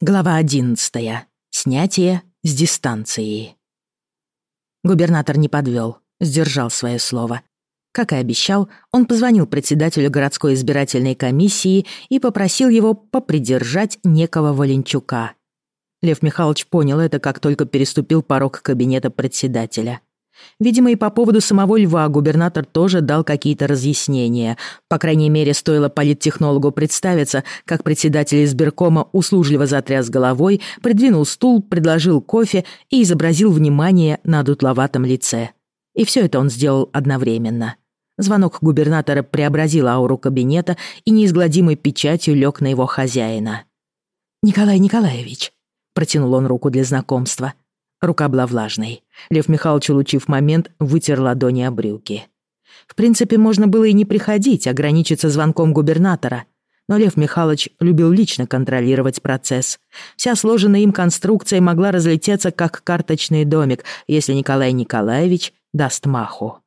Глава 11. Снятие с дистанции. Губернатор не подвел, сдержал свое слово. Как и обещал, он позвонил председателю городской избирательной комиссии и попросил его попридержать некого Валенчука. Лев Михайлович понял это, как только переступил порог кабинета председателя. Видимо, и по поводу самого льва губернатор тоже дал какие-то разъяснения. По крайней мере, стоило политтехнологу представиться, как председатель избиркома услужливо затряс головой, придвинул стул, предложил кофе и изобразил внимание на дутловатом лице. И все это он сделал одновременно. Звонок губернатора преобразил ауру кабинета и неизгладимой печатью лег на его хозяина. «Николай Николаевич», — протянул он руку для знакомства, — Рука была влажной. Лев Михайлович, улучив момент, вытер ладони о брюки. В принципе, можно было и не приходить, ограничиться звонком губернатора. Но Лев Михайлович любил лично контролировать процесс. Вся сложенная им конструкция могла разлететься, как карточный домик, если Николай Николаевич даст маху.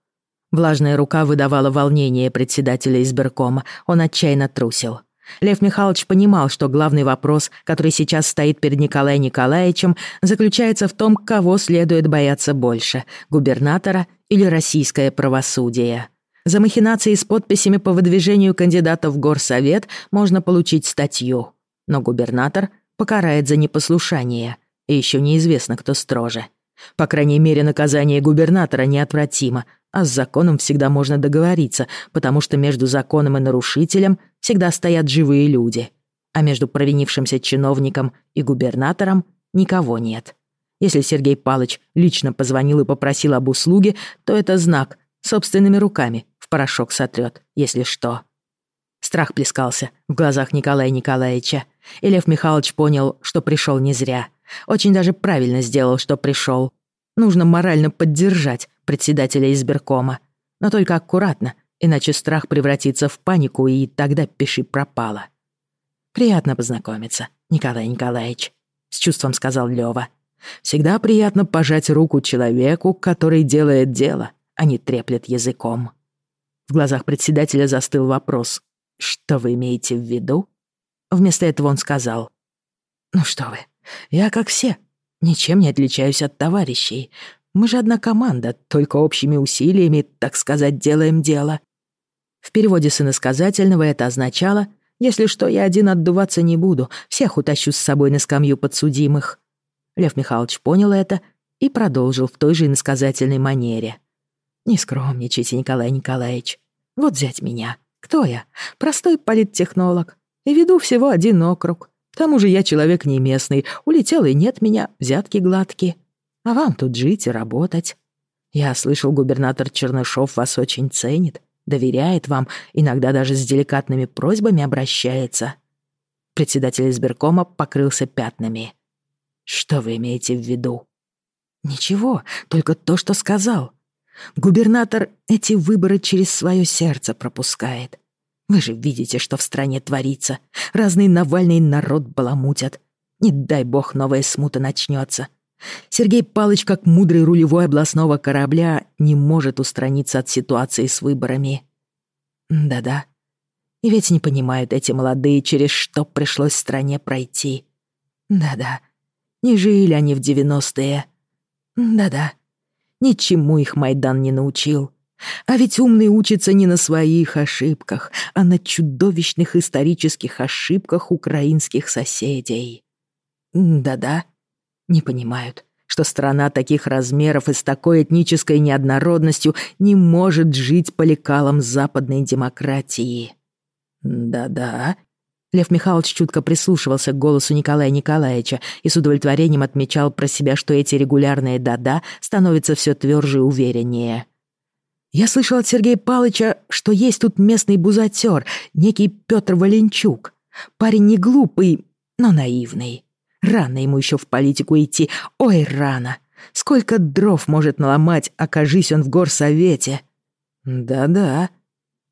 Влажная рука выдавала волнение председателя избиркома. Он отчаянно трусил. Лев Михайлович понимал, что главный вопрос, который сейчас стоит перед Николаем Николаевичем, заключается в том, кого следует бояться больше – губернатора или российское правосудие. За махинации с подписями по выдвижению кандидата в горсовет можно получить статью. Но губернатор покарает за непослушание, и еще неизвестно, кто строже. По крайней мере, наказание губернатора неотвратимо – а с законом всегда можно договориться, потому что между законом и нарушителем всегда стоят живые люди. А между провинившимся чиновником и губернатором никого нет. Если Сергей Палыч лично позвонил и попросил об услуге, то это знак, собственными руками в порошок сотрет, если что. Страх плескался в глазах Николая Николаевича, и Лев Михайлович понял, что пришел не зря. Очень даже правильно сделал, что пришел. Нужно морально поддержать председателя избиркома. Но только аккуратно, иначе страх превратится в панику, и тогда пиши пропало. «Приятно познакомиться, Николай Николаевич», — с чувством сказал Лёва. «Всегда приятно пожать руку человеку, который делает дело, а не треплет языком». В глазах председателя застыл вопрос. «Что вы имеете в виду?» Вместо этого он сказал. «Ну что вы, я как все, ничем не отличаюсь от товарищей. Мы же одна команда, только общими усилиями, так сказать, делаем дело. В переводе с иносказательного это означало «Если что, я один отдуваться не буду, всех утащу с собой на скамью подсудимых». Лев Михайлович понял это и продолжил в той же иносказательной манере. «Не скромничайте, Николай Николаевич. Вот взять меня. Кто я? Простой политтехнолог. И веду всего один округ. К тому же я человек не местный, улетел и нет меня, взятки гладкие. А вам тут жить и работать. Я слышал, губернатор Чернышов вас очень ценит, доверяет вам, иногда даже с деликатными просьбами обращается». Председатель избиркома покрылся пятнами. «Что вы имеете в виду?» «Ничего, только то, что сказал. Губернатор эти выборы через свое сердце пропускает. Вы же видите, что в стране творится. Разный Навальный народ баламутят. Не дай бог новая смута начнется. Сергей Палыч, как мудрый рулевой областного корабля, не может устраниться от ситуации с выборами. Да-да. И ведь не понимают эти молодые, через что пришлось стране пройти. Да-да. Не жили они в девяностые. Да-да. Ничему их Майдан не научил. А ведь умный учится не на своих ошибках, а на чудовищных исторических ошибках украинских соседей. Да-да не понимают, что страна таких размеров и с такой этнической неоднородностью не может жить по лекалам западной демократии. Да-да. Лев Михайлович чутко прислушивался к голосу Николая Николаевича и с удовлетворением отмечал про себя, что эти регулярные «да-да» становятся все тверже и увереннее. «Я слышал от Сергея Палыча, что есть тут местный бузатер, некий Петр Валенчук. Парень не глупый, но наивный. Рано ему еще в политику идти, ой, рано. Сколько дров может наломать, окажись он в горсовете. Да-да.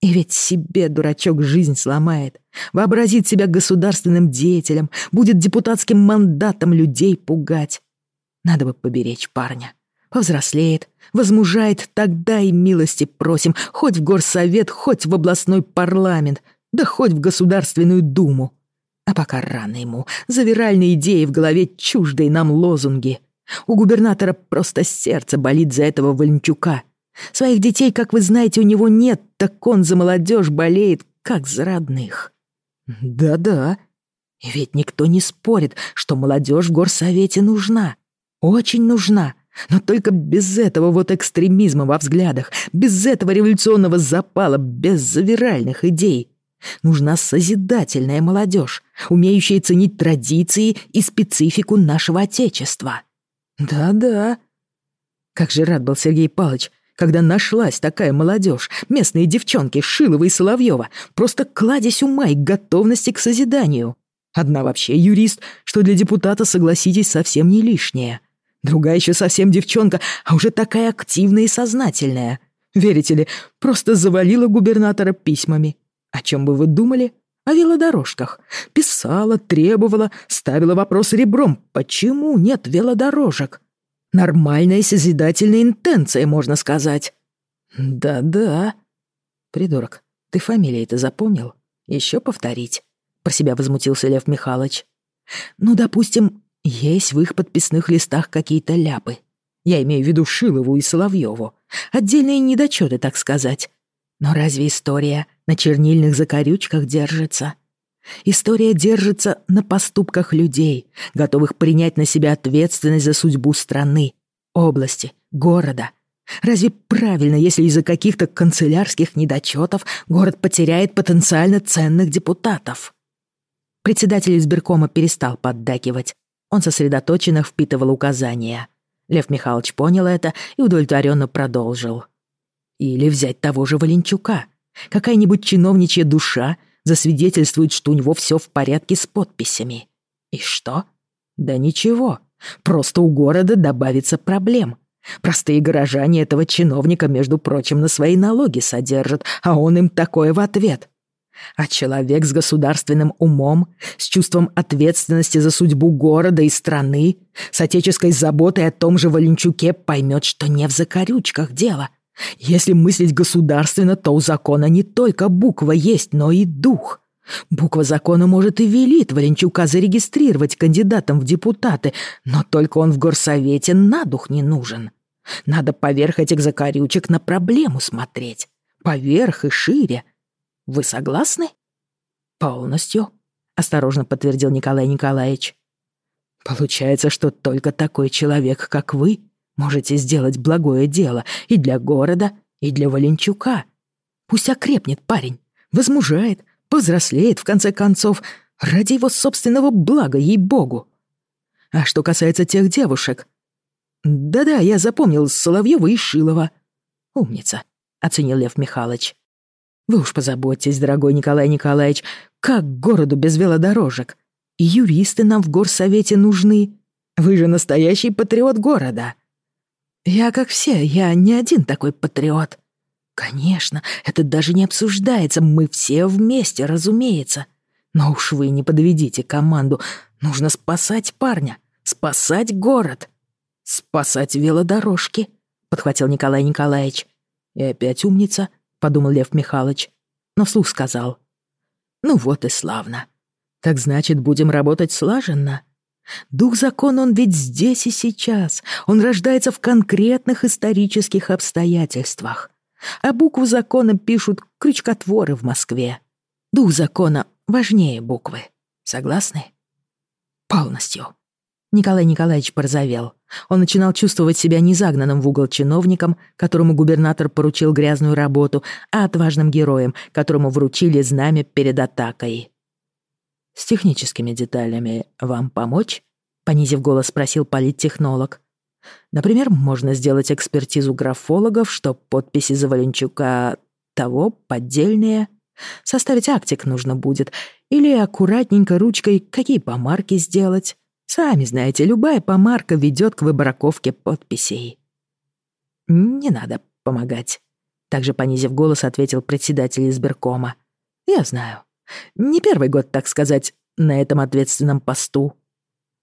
И ведь себе, дурачок, жизнь сломает. Вообразит себя государственным деятелем, будет депутатским мандатом людей пугать. Надо бы поберечь парня. Повзрослеет, возмужает, тогда и милости просим, хоть в горсовет, хоть в областной парламент, да хоть в Государственную Думу. А пока рано ему. Завиральные идеи в голове чуждые нам лозунги. У губернатора просто сердце болит за этого Валенчука. Своих детей, как вы знаете, у него нет, так он за молодежь болеет, как за родных. Да-да. Ведь никто не спорит, что молодежь в горсовете нужна. Очень нужна. Но только без этого вот экстремизма во взглядах, без этого революционного запала, без завиральных идей. Нужна созидательная молодежь, умеющая ценить традиции и специфику нашего Отечества. Да-да. Как же рад был Сергей Палыч, когда нашлась такая молодежь, местные девчонки Шилова и Соловьева, просто кладезь ума и готовности к созиданию. Одна вообще юрист, что для депутата, согласитесь, совсем не лишнее. Другая еще совсем девчонка, а уже такая активная и сознательная. Верите ли, просто завалила губернатора письмами. О чем бы вы думали? О велодорожках. Писала, требовала, ставила вопрос ребром. Почему нет велодорожек? Нормальная созидательная интенция, можно сказать. Да-да. Придурок, ты фамилии-то запомнил? Еще повторить? Про себя возмутился Лев Михайлович. Ну, допустим, есть в их подписных листах какие-то ляпы. Я имею в виду Шилову и Соловьеву. Отдельные недочеты, так сказать. Но разве история на чернильных закорючках держится? История держится на поступках людей, готовых принять на себя ответственность за судьбу страны, области, города. Разве правильно, если из-за каких-то канцелярских недочетов город потеряет потенциально ценных депутатов? Председатель избиркома перестал поддакивать. Он сосредоточенно впитывал указания. Лев Михайлович понял это и удовлетворенно продолжил. Или взять того же Валенчука. Какая-нибудь чиновничья душа засвидетельствует, что у него все в порядке с подписями. И что? Да ничего. Просто у города добавится проблем. Простые горожане этого чиновника, между прочим, на свои налоги содержат, а он им такое в ответ. А человек с государственным умом, с чувством ответственности за судьбу города и страны, с отеческой заботой о том же Валенчуке поймет, что не в закорючках дело. Если мыслить государственно, то у закона не только буква есть, но и дух. Буква закона, может, и велит Валенчука зарегистрировать кандидатом в депутаты, но только он в горсовете на дух не нужен. Надо поверх этих закорючек на проблему смотреть. Поверх и шире, вы согласны?» «Полностью», — осторожно подтвердил Николай Николаевич. «Получается, что только такой человек, как вы, можете сделать благое дело и для города, и для Валенчука. Пусть окрепнет парень, возмужает, повзрослеет, в конце концов, ради его собственного блага, ей-богу. А что касается тех девушек... Да-да, я запомнил Соловьева и Шилова. Умница, оценил Лев Михайлович. Вы уж позаботьтесь, дорогой Николай Николаевич, как городу без велодорожек? И юристы нам в горсовете нужны. Вы же настоящий патриот города. Я как все, я не один такой патриот. Конечно, это даже не обсуждается, мы все вместе, разумеется. Но уж вы не подведите команду. Нужно спасать парня, спасать город, спасать велодорожки, подхватил Николай Николаевич. И опять умница, — подумал Лев Михайлович, но вслух сказал. «Ну вот и славно. Так значит, будем работать слаженно. Дух закона он ведь здесь и сейчас. Он рождается в конкретных исторических обстоятельствах. А букву закона пишут крючкотворы в Москве. Дух закона важнее буквы. Согласны? Полностью. Николай Николаевич порозовел. Он начинал чувствовать себя не загнанным в угол чиновником, которому губернатор поручил грязную работу, а отважным героем, которому вручили знамя перед атакой. «С техническими деталями вам помочь?» — понизив голос, спросил политтехнолог. «Например, можно сделать экспертизу графологов, что подписи Заваленчука того поддельные. Составить актик нужно будет. Или аккуратненько ручкой какие помарки сделать. Сами знаете, любая помарка ведет к выбраковке подписей. «Не надо помогать», — также понизив голос, ответил председатель избиркома. «Я знаю. Не первый год, так сказать, на этом ответственном посту.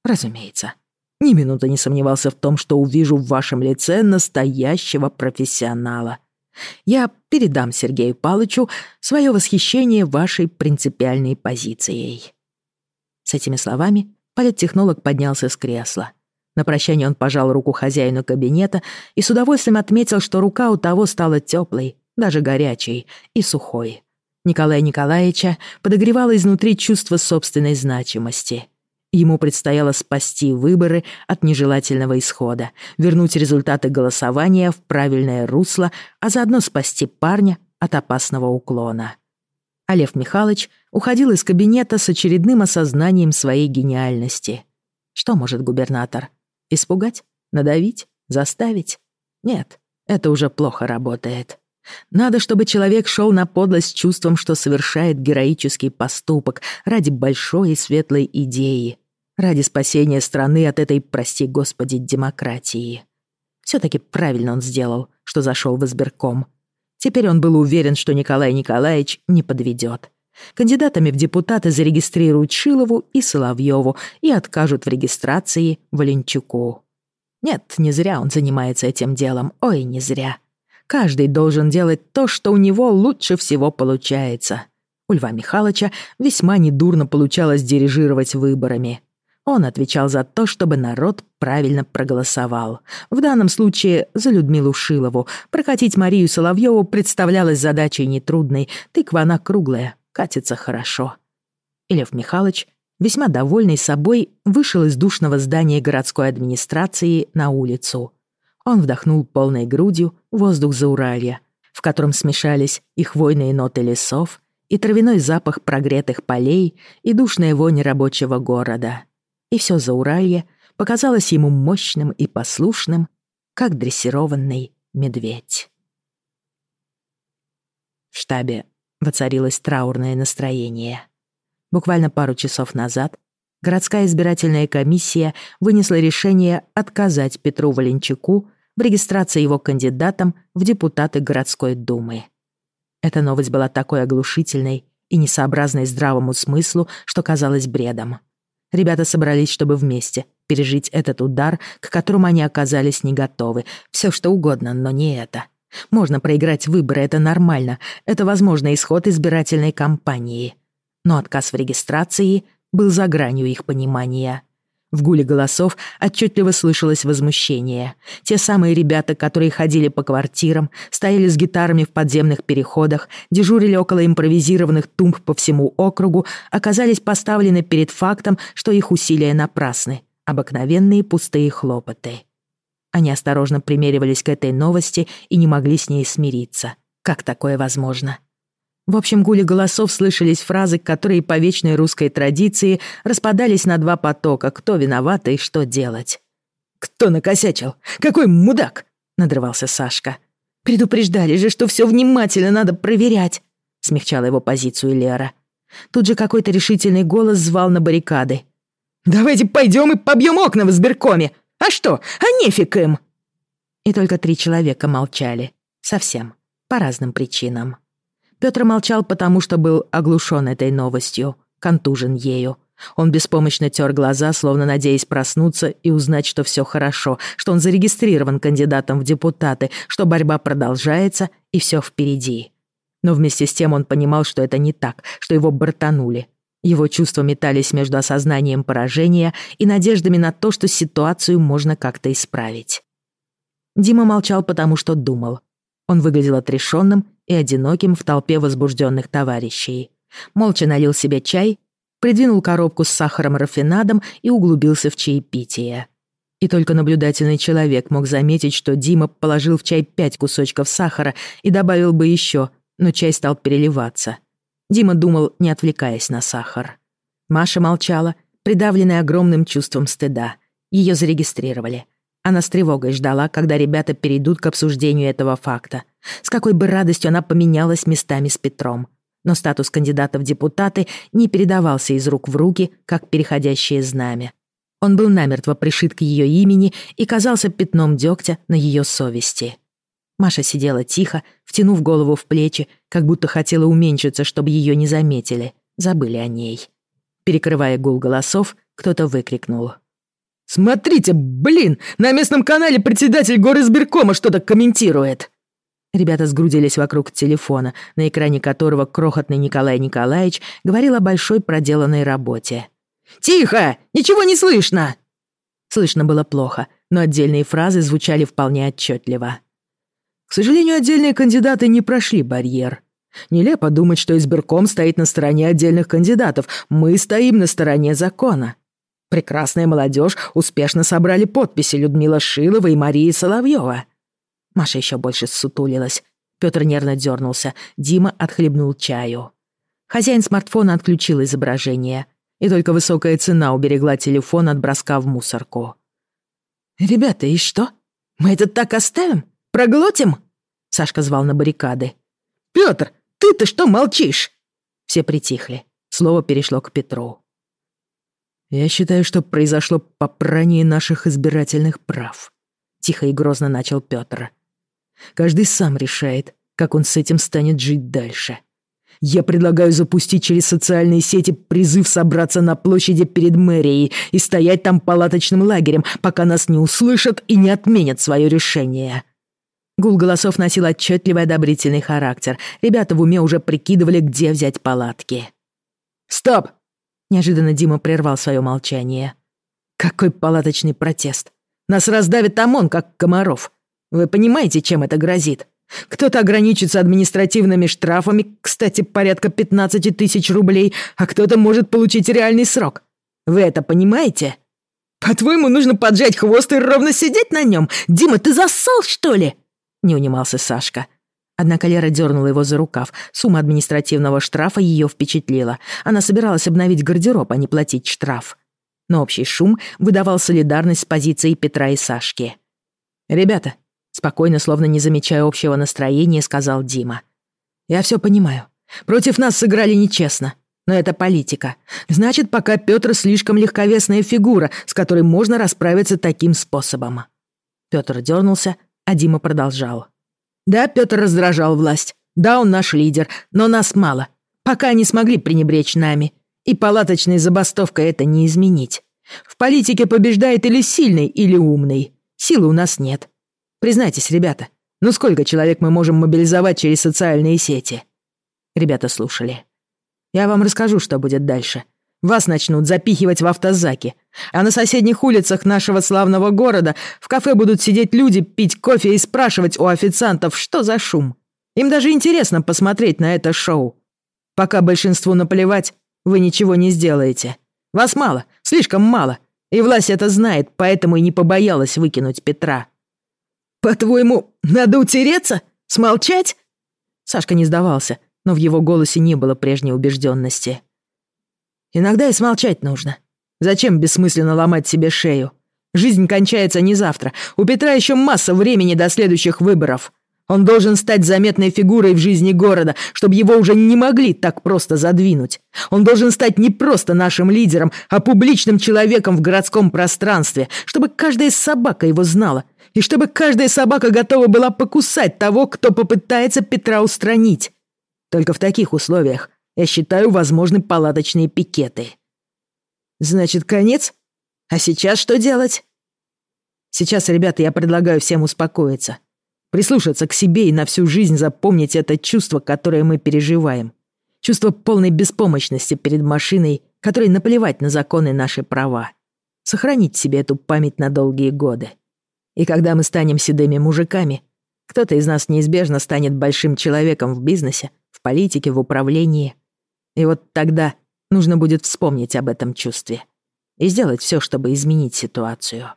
Разумеется. Ни минуты не сомневался в том, что увижу в вашем лице настоящего профессионала. Я передам Сергею Палычу свое восхищение вашей принципиальной позицией». С этими словами политтехнолог поднялся с кресла. На прощание он пожал руку хозяину кабинета и с удовольствием отметил, что рука у того стала теплой, даже горячей и сухой. Николая Николаевича подогревало изнутри чувство собственной значимости. Ему предстояло спасти выборы от нежелательного исхода, вернуть результаты голосования в правильное русло, а заодно спасти парня от опасного уклона. Лев Михайлович уходил из кабинета с очередным осознанием своей гениальности. Что может губернатор? Испугать? Надавить? Заставить? Нет, это уже плохо работает. Надо, чтобы человек шел на подлость чувством, что совершает героический поступок ради большой и светлой идеи, ради спасения страны от этой, прости господи, демократии. Все-таки правильно он сделал, что зашел в избирком. Теперь он был уверен, что Николай Николаевич не подведет. Кандидатами в депутаты зарегистрируют Шилову и Соловьеву и откажут в регистрации Валенчуку. Нет, не зря он занимается этим делом, ой, не зря. Каждый должен делать то, что у него лучше всего получается. У Льва Михайловича весьма недурно получалось дирижировать выборами. Он отвечал за то, чтобы народ правильно проголосовал. В данном случае за Людмилу Шилову. Прокатить Марию Соловьеву представлялась задачей нетрудной. Тыква она круглая, катится хорошо. И Лев Михайлович, весьма довольный собой, вышел из душного здания городской администрации на улицу. Он вдохнул полной грудью воздух Зауралья, в котором смешались и хвойные ноты лесов, и травяной запах прогретых полей, и душная вонь рабочего города. И все Зауралье показалось ему мощным и послушным, как дрессированный медведь. В штабе воцарилось траурное настроение. Буквально пару часов назад городская избирательная комиссия вынесла решение отказать Петру Валенчуку в регистрации его кандидатом в депутаты городской думы. Эта новость была такой оглушительной и несообразной здравому смыслу, что казалось бредом. Ребята собрались, чтобы вместе пережить этот удар, к которому они оказались не готовы. Все что угодно, но не это. Можно проиграть выборы, это нормально. Это возможный исход избирательной кампании. Но отказ в регистрации был за гранью их понимания. В гуле голосов отчетливо слышалось возмущение. Те самые ребята, которые ходили по квартирам, стояли с гитарами в подземных переходах, дежурили около импровизированных тумб по всему округу, оказались поставлены перед фактом, что их усилия напрасны. Обыкновенные пустые хлопоты. Они осторожно примеривались к этой новости и не могли с ней смириться. Как такое возможно? В общем гуле голосов слышались фразы, которые по вечной русской традиции распадались на два потока, кто виноват и что делать. «Кто накосячил? Какой мудак!» — надрывался Сашка. «Предупреждали же, что все внимательно надо проверять!» — смягчала его позицию Лера. Тут же какой-то решительный голос звал на баррикады. «Давайте пойдем и побьем окна в избиркоме! А что, а нефиг им!» И только три человека молчали. Совсем. По разным причинам. Пётр молчал, потому что был оглушен этой новостью, контужен ею. Он беспомощно тер глаза, словно надеясь проснуться и узнать, что все хорошо, что он зарегистрирован кандидатом в депутаты, что борьба продолжается и все впереди. Но вместе с тем он понимал, что это не так, что его бортанули. Его чувства метались между осознанием поражения и надеждами на то, что ситуацию можно как-то исправить. Дима молчал, потому что думал. Он выглядел отрешенным и одиноким в толпе возбужденных товарищей. Молча налил себе чай, придвинул коробку с сахаром-рафинадом и углубился в чаепитие. И только наблюдательный человек мог заметить, что Дима положил в чай пять кусочков сахара и добавил бы еще, но чай стал переливаться. Дима думал, не отвлекаясь на сахар. Маша молчала, придавленная огромным чувством стыда. Ее зарегистрировали. Она с тревогой ждала, когда ребята перейдут к обсуждению этого факта. С какой бы радостью она поменялась местами с Петром. Но статус кандидата в депутаты не передавался из рук в руки, как переходящее знамя. Он был намертво пришит к ее имени и казался пятном дегтя на ее совести. Маша сидела тихо, втянув голову в плечи, как будто хотела уменьшиться, чтобы ее не заметили. Забыли о ней. Перекрывая гул голосов, кто-то выкрикнул. «Смотрите, блин, на местном канале председатель горизбиркома что-то комментирует!» Ребята сгрудились вокруг телефона, на экране которого крохотный Николай Николаевич говорил о большой проделанной работе. «Тихо! Ничего не слышно!» Слышно было плохо, но отдельные фразы звучали вполне отчетливо. К сожалению, отдельные кандидаты не прошли барьер. Нелепо думать, что избирком стоит на стороне отдельных кандидатов. Мы стоим на стороне закона. Прекрасная молодежь успешно собрали подписи Людмила Шилова и Мария Соловьева. Маша еще больше сутулилась. Петр нервно дернулся. Дима отхлебнул чаю. Хозяин смартфона отключил изображение. И только высокая цена уберегла телефон от броска в мусорку. «Ребята, и что? Мы это так оставим? Проглотим?» Сашка звал на баррикады. «Пётр, ты-то что молчишь?» Все притихли. Слово перешло к Петру. «Я считаю, что произошло попрание наших избирательных прав», — тихо и грозно начал Пётр. «Каждый сам решает, как он с этим станет жить дальше. Я предлагаю запустить через социальные сети призыв собраться на площади перед мэрией и стоять там палаточным лагерем, пока нас не услышат и не отменят свое решение». Гул голосов носил отчетливый одобрительный характер. Ребята в уме уже прикидывали, где взять палатки. «Стоп!» — неожиданно Дима прервал свое молчание. «Какой палаточный протест! Нас раздавит ОМОН, как комаров. Вы понимаете, чем это грозит? Кто-то ограничится административными штрафами, кстати, порядка 15 тысяч рублей, а кто-то может получить реальный срок. Вы это понимаете? По-твоему, нужно поджать хвост и ровно сидеть на нем? Дима, ты зассал, что ли?» Не унимался Сашка. Однако Лера дернула его за рукав. Сумма административного штрафа ее впечатлила. Она собиралась обновить гардероб, а не платить штраф. Но общий шум выдавал солидарность с позицией Петра и Сашки. «Ребята, Спокойно, словно не замечая общего настроения, сказал Дима. «Я все понимаю. Против нас сыграли нечестно. Но это политика. Значит, пока Петр слишком легковесная фигура, с которой можно расправиться таким способом». Петр дернулся, а Дима продолжал. «Да, Петр раздражал власть. Да, он наш лидер, но нас мало. Пока они смогли пренебречь нами. И палаточной забастовкой это не изменить. В политике побеждает или сильный, или умный. Силы у нас нет. Признайтесь, ребята, ну сколько человек мы можем мобилизовать через социальные сети?» Ребята слушали. «Я вам расскажу, что будет дальше. Вас начнут запихивать в автозаки, а на соседних улицах нашего славного города в кафе будут сидеть люди, пить кофе и спрашивать у официантов, что за шум. Им даже интересно посмотреть на это шоу. Пока большинству наплевать, вы ничего не сделаете. Вас мало, слишком мало, и власть это знает, поэтому и не побоялась выкинуть Петра. «По-твоему, надо утереться? Смолчать?» Сашка не сдавался, но в его голосе не было прежней убежденности. «Иногда и смолчать нужно. Зачем бессмысленно ломать себе шею? Жизнь кончается не завтра. У Петра еще масса времени до следующих выборов. Он должен стать заметной фигурой в жизни города, чтобы его уже не могли так просто задвинуть. Он должен стать не просто нашим лидером, а публичным человеком в городском пространстве, чтобы каждая собака его знала — и чтобы каждая собака готова была покусать того, кто попытается Петра устранить. Только в таких условиях я считаю возможны палаточные пикеты. Значит, конец? А сейчас что делать? Сейчас, ребята, я предлагаю всем успокоиться. Прислушаться к себе и на всю жизнь запомнить это чувство, которое мы переживаем. Чувство полной беспомощности перед машиной, которой наплевать на законы наши права. Сохранить себе эту память на долгие годы. И когда мы станем седыми мужиками, кто-то из нас неизбежно станет большим человеком в бизнесе, в политике, в управлении. И вот тогда нужно будет вспомнить об этом чувстве и сделать все, чтобы изменить ситуацию.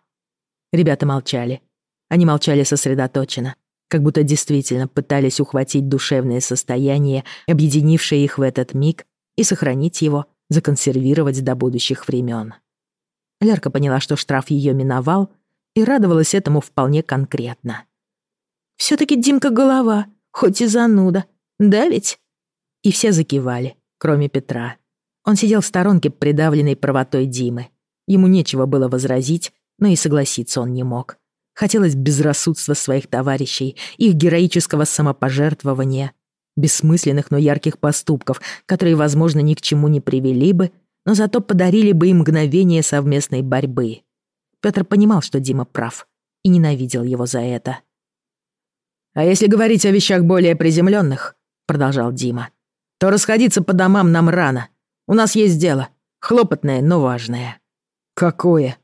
Ребята молчали. Они молчали сосредоточенно, как будто действительно пытались ухватить душевное состояние, объединившее их в этот миг, и сохранить его, законсервировать до будущих времен. Лерка поняла, что штраф ее миновал, и радовалась этому вполне конкретно. «Всё-таки Димка голова, хоть и зануда, да ведь?» И все закивали, кроме Петра. Он сидел в сторонке, придавленной правотой Димы. Ему нечего было возразить, но и согласиться он не мог. Хотелось безрассудства своих товарищей, их героического самопожертвования, бессмысленных, но ярких поступков, которые, возможно, ни к чему не привели бы, но зато подарили бы им мгновение совместной борьбы. Петр понимал, что Дима прав, и ненавидел его за это. «А если говорить о вещах более приземленных, продолжал Дима, «то расходиться по домам нам рано. У нас есть дело. Хлопотное, но важное». «Какое?»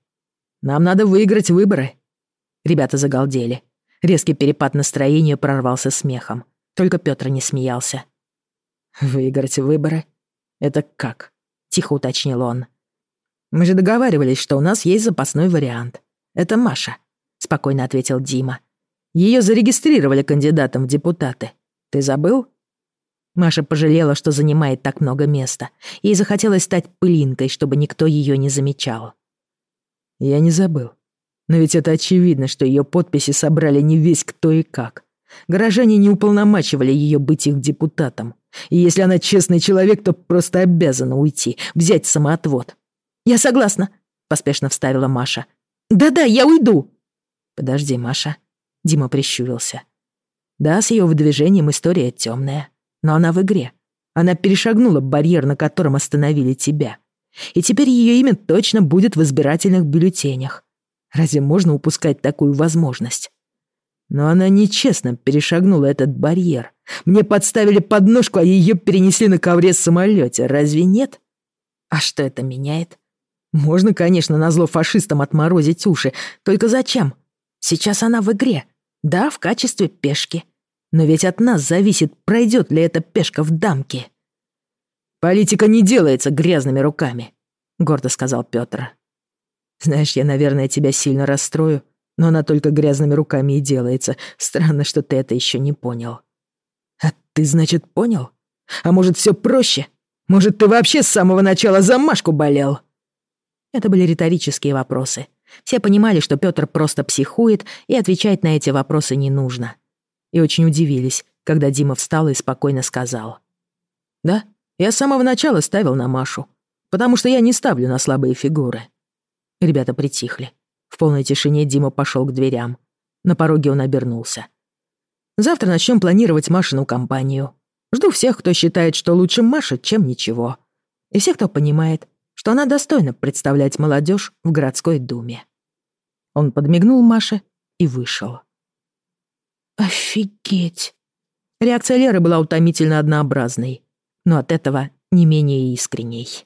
«Нам надо выиграть выборы». Ребята загалдели. Резкий перепад настроения прорвался смехом. Только Пётр не смеялся. «Выиграть выборы? Это как?» — тихо уточнил он. «Мы же договаривались, что у нас есть запасной вариант. Это Маша», — спокойно ответил Дима. Ее зарегистрировали кандидатом в депутаты. Ты забыл?» Маша пожалела, что занимает так много места. Ей захотелось стать пылинкой, чтобы никто ее не замечал. «Я не забыл. Но ведь это очевидно, что ее подписи собрали не весь кто и как. Горожане не уполномачивали ее быть их депутатом. И если она честный человек, то просто обязана уйти, взять самоотвод. «Я согласна», — поспешно вставила Маша. «Да-да, я уйду». «Подожди, Маша», Дима прищурился. Да, с ее выдвижением история темная, но она в игре. Она перешагнула барьер, на котором остановили тебя. И теперь ее имя точно будет в избирательных бюллетенях. Разве можно упускать такую возможность? Но она нечестно перешагнула этот барьер. Мне подставили подножку, а ее перенесли на ковре в самолете. Разве нет? А что это меняет? Можно, конечно, назло фашистам отморозить уши. Только зачем? Сейчас она в игре. Да, в качестве пешки. Но ведь от нас зависит, пройдет ли эта пешка в дамке. «Политика не делается грязными руками», — гордо сказал Пётр. «Знаешь, я, наверное, тебя сильно расстрою, но она только грязными руками и делается. Странно, что ты это еще не понял». «А ты, значит, понял? А может, все проще? Может, ты вообще с самого начала за Машку болел?» Это были риторические вопросы, все понимали, что Пётр просто психует, и отвечать на эти вопросы не нужно. И очень удивились, когда Дима встал и спокойно сказал. «Да, я с самого начала ставил на Машу, потому что я не ставлю на слабые фигуры». Ребята притихли. В полной тишине Дима пошел к дверям. На пороге он обернулся. «Завтра начнем планировать Машину компанию. Жду всех, кто считает, что лучше Маша, чем ничего. И всех, кто понимает, что она достойна представлять молодежь в городской думе. Он подмигнул Маше и вышел. «Офигеть!» Реакция Леры была утомительно однообразной, но от этого не менее искренней.